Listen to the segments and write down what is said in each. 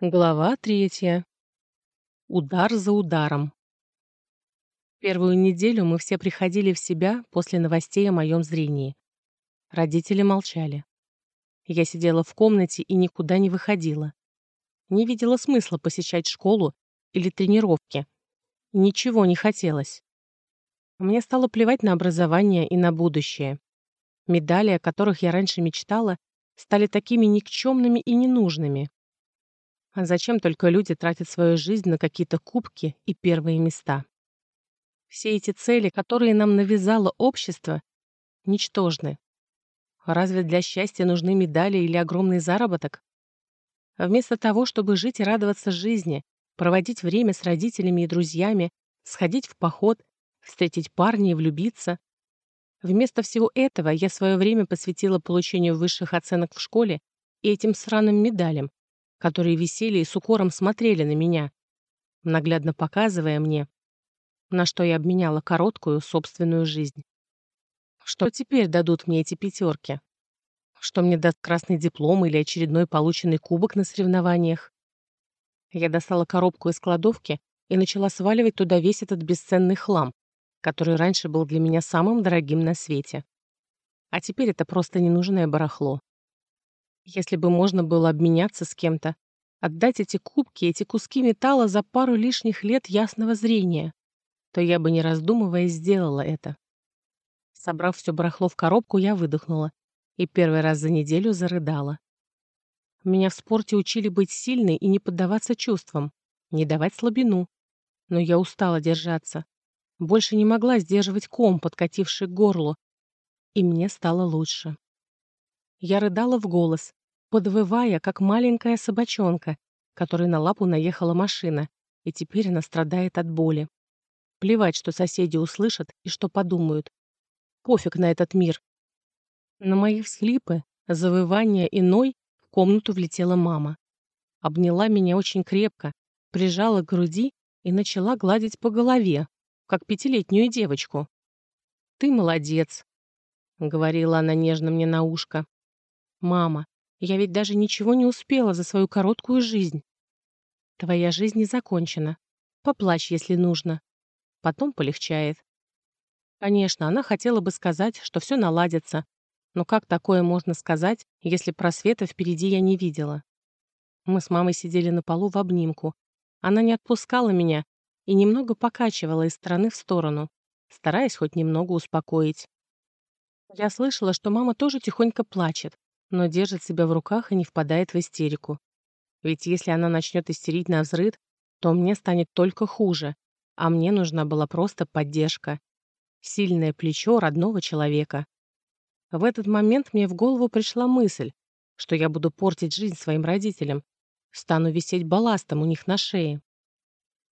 Глава третья. Удар за ударом. Первую неделю мы все приходили в себя после новостей о моем зрении. Родители молчали. Я сидела в комнате и никуда не выходила. Не видела смысла посещать школу или тренировки. Ничего не хотелось. Мне стало плевать на образование и на будущее. Медали, о которых я раньше мечтала, стали такими никчемными и ненужными. А зачем только люди тратят свою жизнь на какие-то кубки и первые места? Все эти цели, которые нам навязало общество, ничтожны. Разве для счастья нужны медали или огромный заработок? Вместо того, чтобы жить и радоваться жизни, проводить время с родителями и друзьями, сходить в поход, встретить парня и влюбиться. Вместо всего этого я свое время посвятила получению высших оценок в школе и этим сраным медалям, которые висели и с укором смотрели на меня, наглядно показывая мне, на что я обменяла короткую собственную жизнь. Что теперь дадут мне эти пятерки? Что мне даст красный диплом или очередной полученный кубок на соревнованиях? Я достала коробку из кладовки и начала сваливать туда весь этот бесценный хлам, который раньше был для меня самым дорогим на свете. А теперь это просто ненужное барахло. Если бы можно было обменяться с кем-то, отдать эти кубки, эти куски металла за пару лишних лет ясного зрения, то я бы, не раздумывая, сделала это. Собрав все барахло в коробку, я выдохнула и первый раз за неделю зарыдала. Меня в спорте учили быть сильной и не поддаваться чувствам, не давать слабину. Но я устала держаться. Больше не могла сдерживать ком, подкативший к горлу. И мне стало лучше. Я рыдала в голос, подвывая, как маленькая собачонка, которой на лапу наехала машина, и теперь она страдает от боли. Плевать, что соседи услышат и что подумают. Пофиг на этот мир. На мои всхлипы, завывания иной в комнату влетела мама. Обняла меня очень крепко, прижала к груди и начала гладить по голове, как пятилетнюю девочку. «Ты молодец», — говорила она нежно мне на ушко. «Мама, я ведь даже ничего не успела за свою короткую жизнь. Твоя жизнь не закончена. Поплачь, если нужно. Потом полегчает. Конечно, она хотела бы сказать, что все наладится. Но как такое можно сказать, если просвета впереди я не видела? Мы с мамой сидели на полу в обнимку. Она не отпускала меня и немного покачивала из стороны в сторону, стараясь хоть немного успокоить. Я слышала, что мама тоже тихонько плачет, но держит себя в руках и не впадает в истерику. Ведь если она начнет истерить на взрыд, то мне станет только хуже, а мне нужна была просто поддержка. Сильное плечо родного человека. В этот момент мне в голову пришла мысль, что я буду портить жизнь своим родителям, стану висеть балластом у них на шее.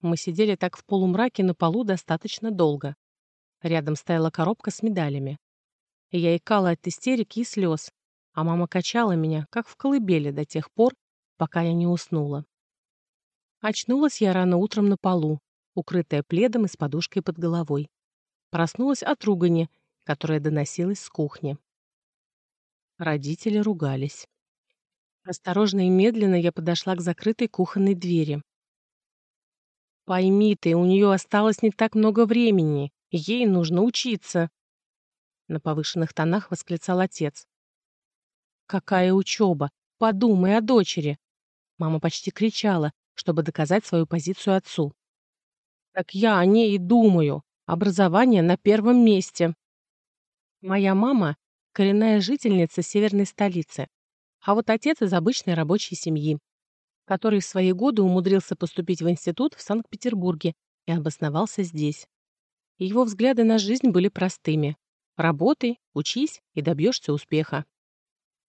Мы сидели так в полумраке на полу достаточно долго. Рядом стояла коробка с медалями. Я икала от истерики и слез, а мама качала меня, как в колыбели, до тех пор, пока я не уснула. Очнулась я рано утром на полу, укрытая пледом и с подушкой под головой. Проснулась от ругани, которая доносилась с кухни. Родители ругались. Осторожно и медленно я подошла к закрытой кухонной двери. «Пойми ты, у нее осталось не так много времени. Ей нужно учиться!» На повышенных тонах восклицал отец. Какая учеба? Подумай о дочери. Мама почти кричала, чтобы доказать свою позицию отцу. Так я о ней и думаю. Образование на первом месте. Моя мама – коренная жительница северной столицы, а вот отец из обычной рабочей семьи, который в свои годы умудрился поступить в институт в Санкт-Петербурге и обосновался здесь. Его взгляды на жизнь были простыми. Работай, учись и добьешься успеха.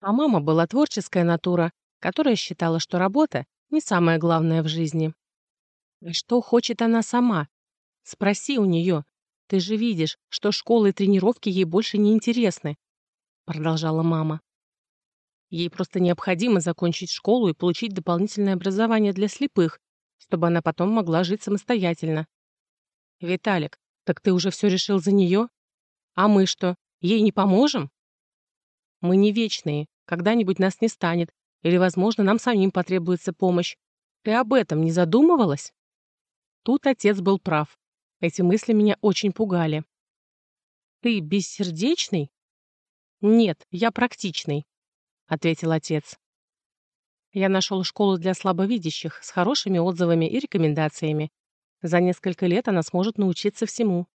А мама была творческая натура, которая считала, что работа не самое главное в жизни. А что хочет она сама? Спроси у нее. Ты же видишь, что школы и тренировки ей больше не интересны, продолжала мама. Ей просто необходимо закончить школу и получить дополнительное образование для слепых, чтобы она потом могла жить самостоятельно. Виталик, так ты уже все решил за нее? А мы что, ей не поможем? Мы не вечные, когда-нибудь нас не станет, или, возможно, нам самим потребуется помощь. Ты об этом не задумывалась? Тут отец был прав. Эти мысли меня очень пугали. Ты бессердечный? Нет, я практичный, ответил отец. Я нашел школу для слабовидящих с хорошими отзывами и рекомендациями. За несколько лет она сможет научиться всему.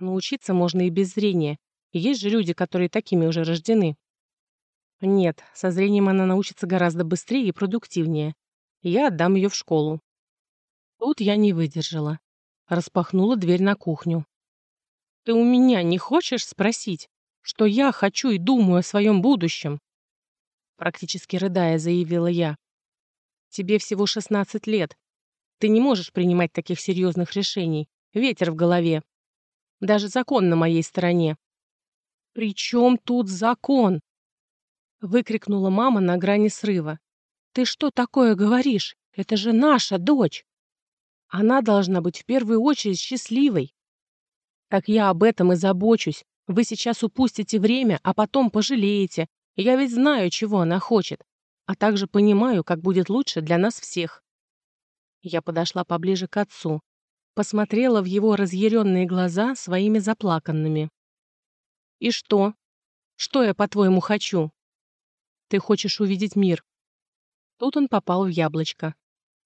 Научиться можно и без зрения. Есть же люди, которые такими уже рождены. Нет, со зрением она научится гораздо быстрее и продуктивнее. Я отдам ее в школу. Тут я не выдержала. Распахнула дверь на кухню. Ты у меня не хочешь спросить, что я хочу и думаю о своем будущем? Практически рыдая, заявила я. Тебе всего 16 лет. Ты не можешь принимать таких серьезных решений. Ветер в голове. Даже закон на моей стороне. «При чем тут закон?» Выкрикнула мама на грани срыва. «Ты что такое говоришь? Это же наша дочь! Она должна быть в первую очередь счастливой!» «Так я об этом и забочусь. Вы сейчас упустите время, а потом пожалеете. Я ведь знаю, чего она хочет, а также понимаю, как будет лучше для нас всех». Я подошла поближе к отцу, посмотрела в его разъяренные глаза своими заплаканными. «И что? Что я, по-твоему, хочу?» Ты хочешь увидеть мир». Тут он попал в яблочко.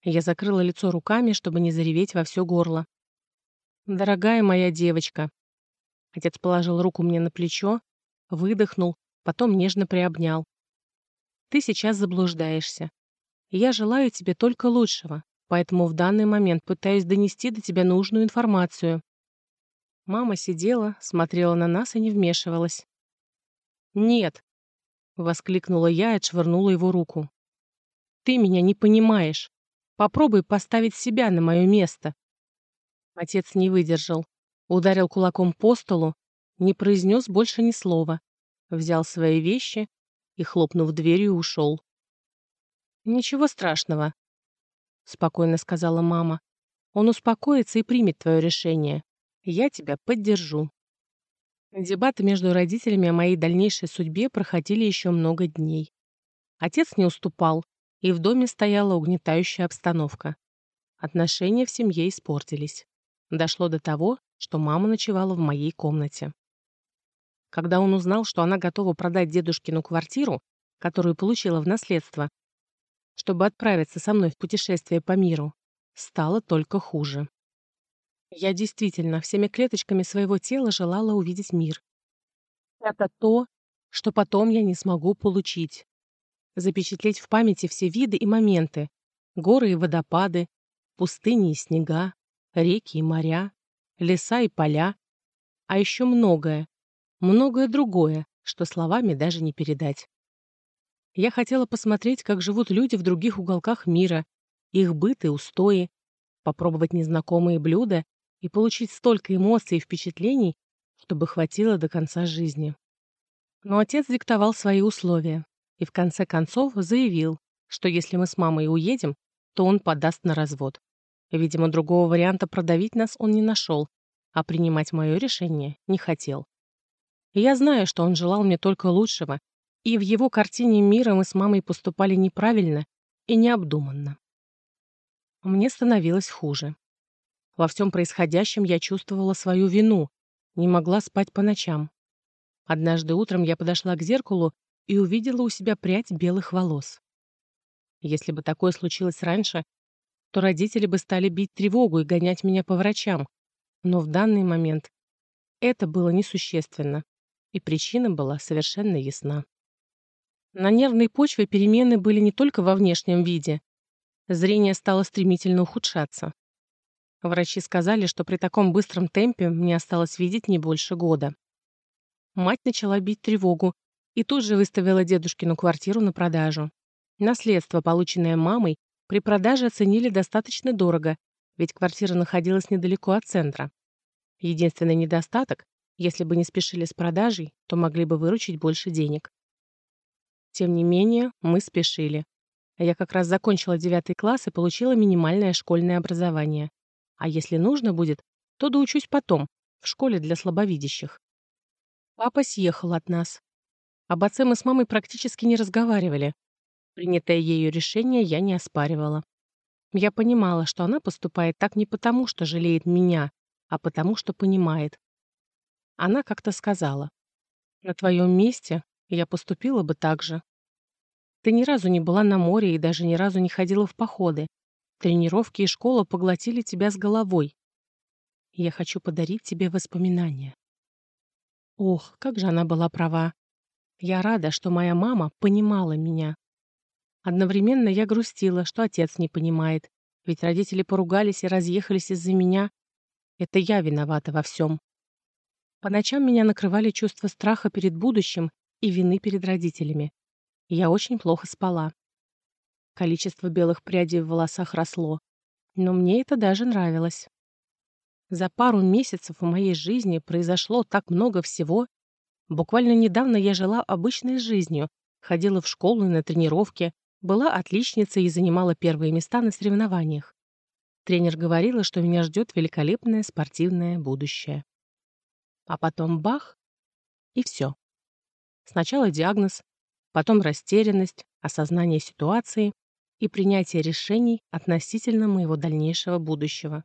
Я закрыла лицо руками, чтобы не зареветь во все горло. «Дорогая моя девочка». Отец положил руку мне на плечо, выдохнул, потом нежно приобнял. «Ты сейчас заблуждаешься. Я желаю тебе только лучшего, поэтому в данный момент пытаюсь донести до тебя нужную информацию». Мама сидела, смотрела на нас и не вмешивалась. «Нет», — воскликнула я и отшвырнула его руку. «Ты меня не понимаешь. Попробуй поставить себя на мое место». Отец не выдержал. Ударил кулаком по столу, не произнес больше ни слова. Взял свои вещи и, хлопнув дверью, ушел. «Ничего страшного», — спокойно сказала мама. «Он успокоится и примет твое решение. Я тебя поддержу». Дебаты между родителями о моей дальнейшей судьбе проходили еще много дней. Отец не уступал, и в доме стояла угнетающая обстановка. Отношения в семье испортились. Дошло до того, что мама ночевала в моей комнате. Когда он узнал, что она готова продать дедушкину квартиру, которую получила в наследство, чтобы отправиться со мной в путешествие по миру, стало только хуже. Я действительно всеми клеточками своего тела желала увидеть мир. Это то, что потом я не смогу получить. Запечатлеть в памяти все виды и моменты, горы и водопады, пустыни и снега, реки и моря, леса и поля, а еще многое, многое другое, что словами даже не передать. Я хотела посмотреть, как живут люди в других уголках мира, их быт и устои, попробовать незнакомые блюда и получить столько эмоций и впечатлений, чтобы хватило до конца жизни. Но отец диктовал свои условия и в конце концов заявил, что если мы с мамой уедем, то он подаст на развод. Видимо, другого варианта продавить нас он не нашел, а принимать мое решение не хотел. Я знаю, что он желал мне только лучшего, и в его картине мира мы с мамой поступали неправильно и необдуманно. Мне становилось хуже. Во всем происходящем я чувствовала свою вину, не могла спать по ночам. Однажды утром я подошла к зеркалу и увидела у себя прядь белых волос. Если бы такое случилось раньше, то родители бы стали бить тревогу и гонять меня по врачам. Но в данный момент это было несущественно, и причина была совершенно ясна. На нервной почве перемены были не только во внешнем виде. Зрение стало стремительно ухудшаться. Врачи сказали, что при таком быстром темпе мне осталось видеть не больше года. Мать начала бить тревогу и тут же выставила дедушкину квартиру на продажу. Наследство, полученное мамой, при продаже оценили достаточно дорого, ведь квартира находилась недалеко от центра. Единственный недостаток, если бы не спешили с продажей, то могли бы выручить больше денег. Тем не менее, мы спешили. Я как раз закончила девятый класс и получила минимальное школьное образование. А если нужно будет, то доучусь потом, в школе для слабовидящих. Папа съехал от нас. Об отце мы с мамой практически не разговаривали. Принятое ею решение я не оспаривала. Я понимала, что она поступает так не потому, что жалеет меня, а потому, что понимает. Она как-то сказала, «На твоем месте я поступила бы так же. Ты ни разу не была на море и даже ни разу не ходила в походы. Тренировки и школа поглотили тебя с головой. Я хочу подарить тебе воспоминания». Ох, как же она была права. Я рада, что моя мама понимала меня. Одновременно я грустила, что отец не понимает, ведь родители поругались и разъехались из-за меня. Это я виновата во всем. По ночам меня накрывали чувства страха перед будущим и вины перед родителями. Я очень плохо спала. Количество белых прядей в волосах росло, но мне это даже нравилось. За пару месяцев в моей жизни произошло так много всего. Буквально недавно я жила обычной жизнью, ходила в школу и на тренировки, была отличницей и занимала первые места на соревнованиях. Тренер говорила, что меня ждет великолепное спортивное будущее. А потом бах, и все. Сначала диагноз, потом растерянность, осознание ситуации и принятие решений относительно моего дальнейшего будущего.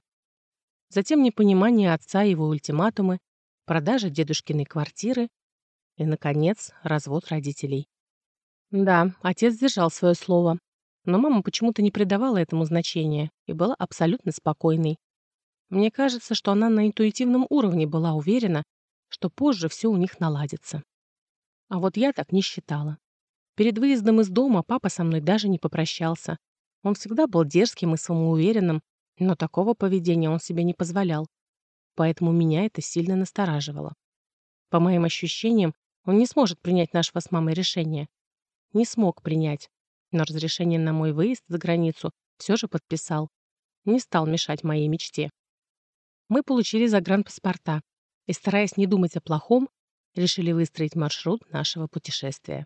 Затем непонимание отца и его ультиматумы, продажа дедушкиной квартиры и, наконец, развод родителей. Да, отец держал свое слово, но мама почему-то не придавала этому значения и была абсолютно спокойной. Мне кажется, что она на интуитивном уровне была уверена, что позже все у них наладится. А вот я так не считала. Перед выездом из дома папа со мной даже не попрощался. Он всегда был дерзким и самоуверенным, но такого поведения он себе не позволял. Поэтому меня это сильно настораживало. По моим ощущениям, он не сможет принять нашего с мамой решение не смог принять, но разрешение на мой выезд за границу все же подписал. Не стал мешать моей мечте. Мы получили загранпаспорта и, стараясь не думать о плохом, решили выстроить маршрут нашего путешествия.